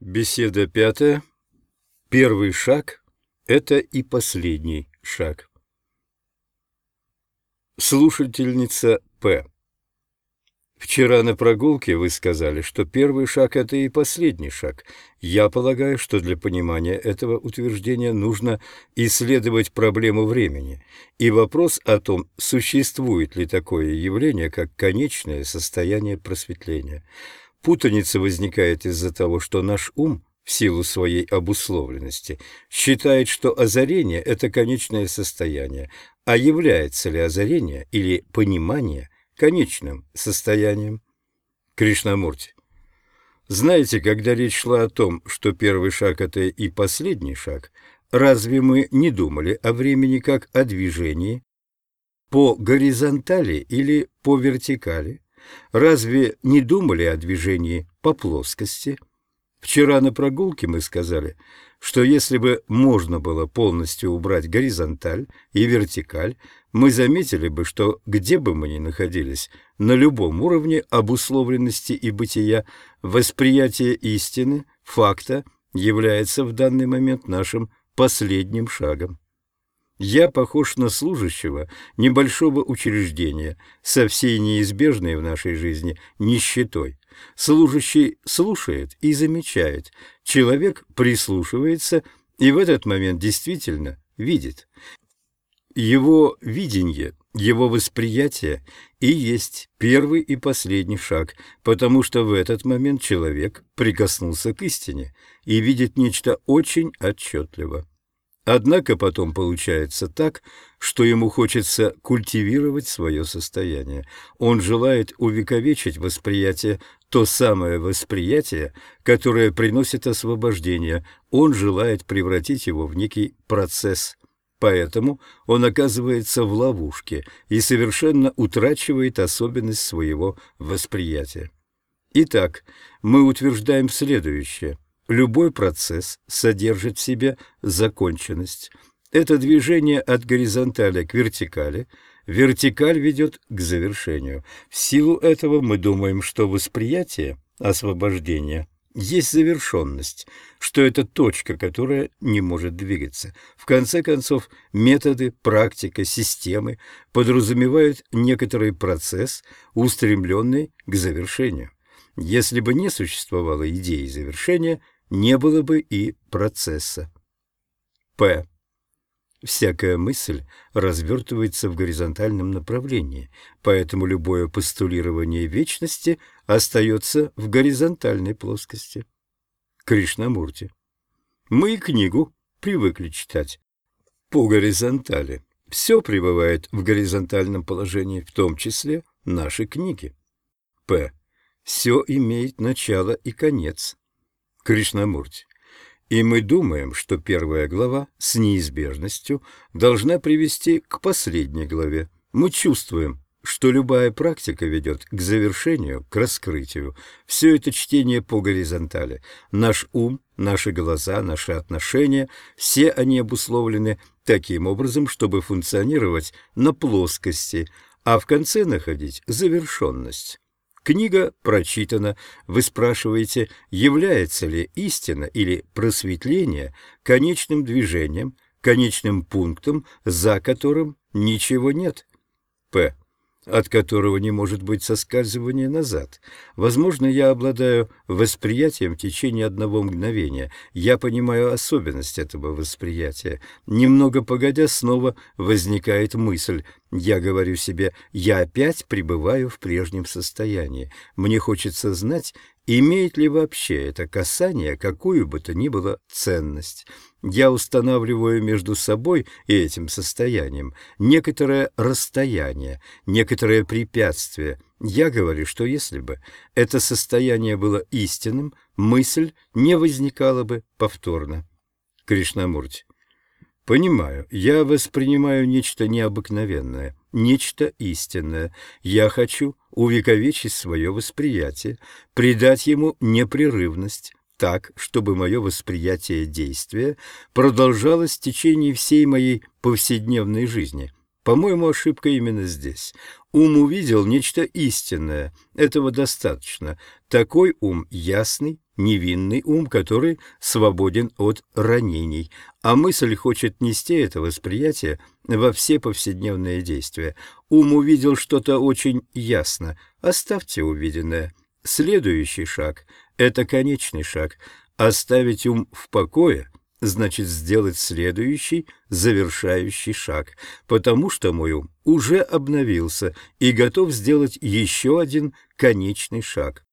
Беседа пятая. Первый шаг – это и последний шаг. Слушательница П. Вчера на прогулке вы сказали, что первый шаг – это и последний шаг. Я полагаю, что для понимания этого утверждения нужно исследовать проблему времени и вопрос о том, существует ли такое явление, как конечное состояние просветления. Путаница возникает из-за того, что наш ум, в силу своей обусловленности, считает, что озарение – это конечное состояние, а является ли озарение или понимание конечным состоянием? Кришнамурти. Знаете, когда речь шла о том, что первый шаг – это и последний шаг, разве мы не думали о времени как о движении по горизонтали или по вертикали? Разве не думали о движении по плоскости? Вчера на прогулке мы сказали, что если бы можно было полностью убрать горизонталь и вертикаль, мы заметили бы, что где бы мы ни находились, на любом уровне обусловленности и бытия, восприятие истины, факта, является в данный момент нашим последним шагом. Я похож на служащего небольшого учреждения со всей неизбежной в нашей жизни нищетой. Служащий слушает и замечает, человек прислушивается и в этот момент действительно видит. Его видение, его восприятие и есть первый и последний шаг, потому что в этот момент человек прикоснулся к истине и видит нечто очень отчетливо. Однако потом получается так, что ему хочется культивировать свое состояние. Он желает увековечить восприятие, то самое восприятие, которое приносит освобождение. Он желает превратить его в некий процесс. Поэтому он оказывается в ловушке и совершенно утрачивает особенность своего восприятия. Итак, мы утверждаем следующее – Любой процесс содержит в себе законченность. Это движение от горизонтали к вертикали. Вертикаль ведет к завершению. В силу этого мы думаем, что восприятие освобождения есть завершенность, что это точка, которая не может двигаться. В конце концов, методы, практика, системы подразумевают некоторый процесс, устремленный к завершению. Если бы не существовало идеи завершения – не было бы и процесса. П. Всякая мысль развертывается в горизонтальном направлении, поэтому любое постулирование вечности остается в горизонтальной плоскости. Кришнамурти. Мы книгу привыкли читать по горизонтали. Все пребывает в горизонтальном положении, в том числе наши книги. П. Все имеет начало и конец. Кришнамурти. И мы думаем, что первая глава с неизбежностью должна привести к последней главе. Мы чувствуем, что любая практика ведет к завершению, к раскрытию. Все это чтение по горизонтали. Наш ум, наши глаза, наши отношения, все они обусловлены таким образом, чтобы функционировать на плоскости, а в конце находить завершенность. Книга прочитана. Вы спрашиваете, является ли истина или просветление конечным движением, конечным пунктом, за которым ничего нет. П от которого не может быть соскальзывания назад. Возможно, я обладаю восприятием в течение одного мгновения. Я понимаю особенность этого восприятия. Немного погодя, снова возникает мысль. Я говорю себе, я опять пребываю в прежнем состоянии. Мне хочется знать, имеет ли вообще это касание какую бы то ни было ценность. Я устанавливаю между собой и этим состоянием некоторое расстояние, некоторое препятствие. Я говорю, что если бы это состояние было истинным, мысль не возникала бы повторно. Кришнамурти. Понимаю, я воспринимаю нечто необыкновенное, нечто истинное. Я хочу увековечить свое восприятие, придать ему непрерывность, так, чтобы мое восприятие действия продолжалось в течение всей моей повседневной жизни. По-моему, ошибка именно здесь. Ум увидел нечто истинное. Этого достаточно. Такой ум ясный, невинный ум, который свободен от ранений, а мысль хочет нести это восприятие во все повседневные действия. Ум увидел что-то очень ясно. Оставьте увиденное. Следующий шаг — это конечный шаг. Оставить ум в покое — значит сделать следующий, завершающий шаг, потому что мой ум уже обновился и готов сделать еще один конечный шаг.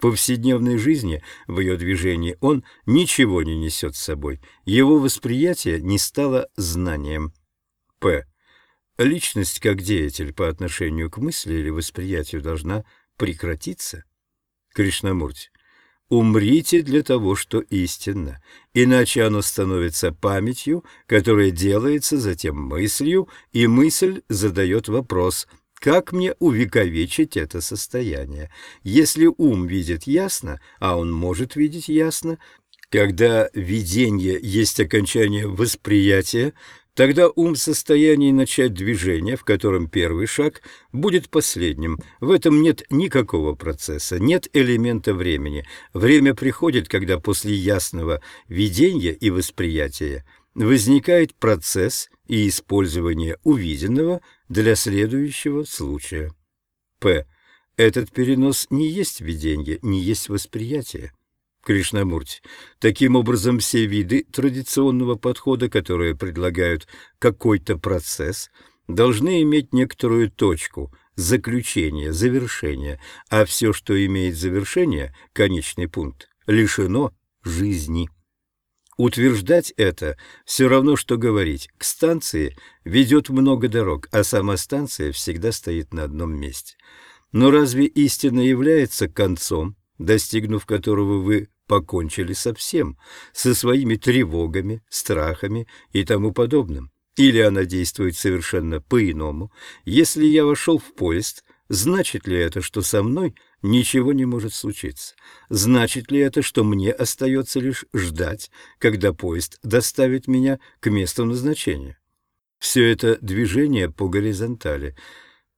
Повседневной жизни, в ее движении, он ничего не несет с собой. Его восприятие не стало знанием. П. Личность как деятель по отношению к мысли или восприятию должна прекратиться? Кришнамурти. Умрите для того, что истинно, иначе оно становится памятью, которая делается затем мыслью, и мысль задает вопрос – как мне увековечить это состояние? Если ум видит ясно, а он может видеть ясно, когда видение есть окончание восприятия, тогда ум в состоянии начать движение, в котором первый шаг будет последним. В этом нет никакого процесса, нет элемента времени. Время приходит, когда после ясного видения и восприятия возникает процесс и использование увиденного – для следующего случая. П. Этот перенос не есть видение, не есть восприятие. Кришнамурти. Таким образом, все виды традиционного подхода, которые предлагают какой-то процесс, должны иметь некоторую точку, заключение, завершение, а все, что имеет завершение, конечный пункт, лишено жизни. Утверждать это все равно, что говорить. К станции ведет много дорог, а сама станция всегда стоит на одном месте. Но разве истина является концом, достигнув которого вы покончили со всем, со своими тревогами, страхами и тому подобным? Или она действует совершенно по-иному? Если я вошел в поезд, значит ли это, что со мной – ничего не может случиться. Значит ли это, что мне остается лишь ждать, когда поезд доставит меня к месту назначения? Все это движение по горизонтали.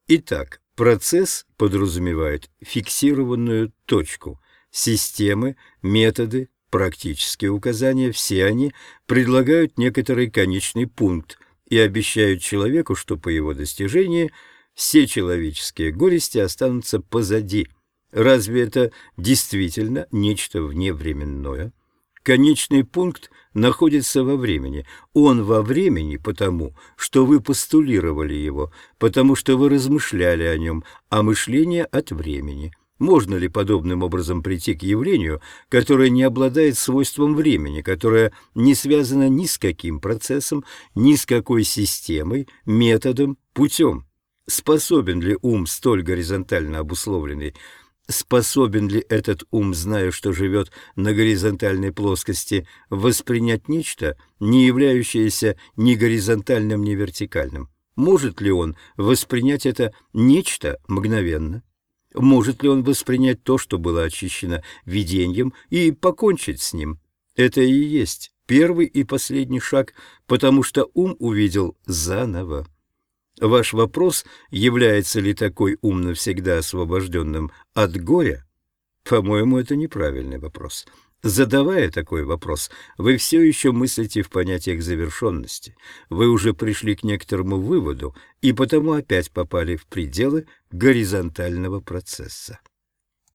Итак, процесс подразумевает фиксированную точку. Системы, методы, практические указания, все они предлагают некоторый конечный пункт и обещают человеку, что по его достижении все человеческие горести останутся позади – Разве это действительно нечто вневременное? Конечный пункт находится во времени. Он во времени потому, что вы постулировали его, потому что вы размышляли о нем, а мышление от времени. Можно ли подобным образом прийти к явлению, которое не обладает свойством времени, которое не связано ни с каким процессом, ни с какой системой, методом, путем? Способен ли ум столь горизонтально обусловленный Способен ли этот ум, зная, что живет на горизонтальной плоскости, воспринять нечто, не являющееся ни горизонтальным, ни вертикальным? Может ли он воспринять это нечто мгновенно? Может ли он воспринять то, что было очищено видением, и покончить с ним? Это и есть первый и последний шаг, потому что ум увидел заново. Ваш вопрос, является ли такой ум навсегда освобожденным от горя? По-моему, это неправильный вопрос. Задавая такой вопрос, вы все еще мыслите в понятиях завершенности. Вы уже пришли к некоторому выводу и потому опять попали в пределы горизонтального процесса.